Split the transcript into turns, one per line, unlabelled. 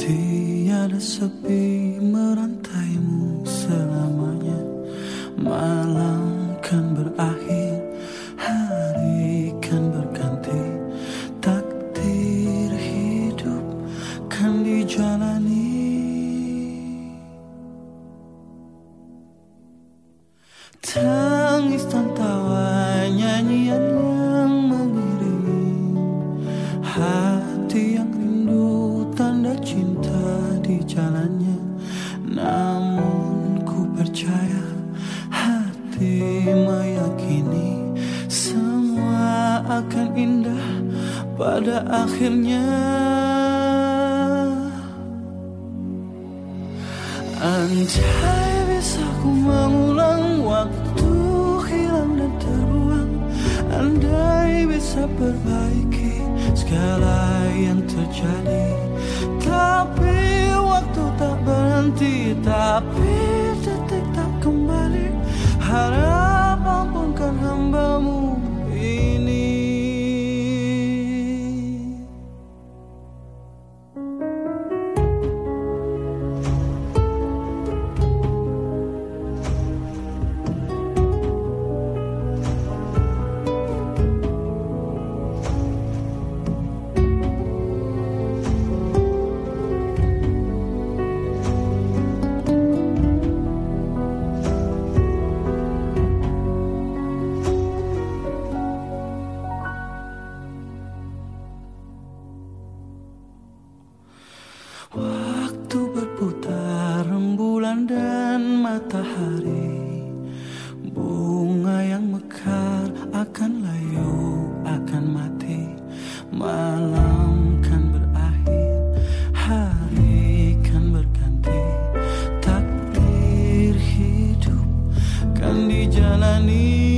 Tiada sepi merantaimu selamanya. Malam kan berakhir Hari kan berganti. Takdir hidup kan dijalani. Tangis tanpa meyakini semua akan indah pada akhirnya. Anjay bisa ku mengulang waktu hilang dan terbuang Andai bisa perbaiki segala yang terjadi. Tapi waktu tak berhenti Tapi detik tak kembali. matahari. Bunga yang mekar akan layu akan mati. Malam kan berakhir Hari kan berganti. Takdir hidup kan dijalani.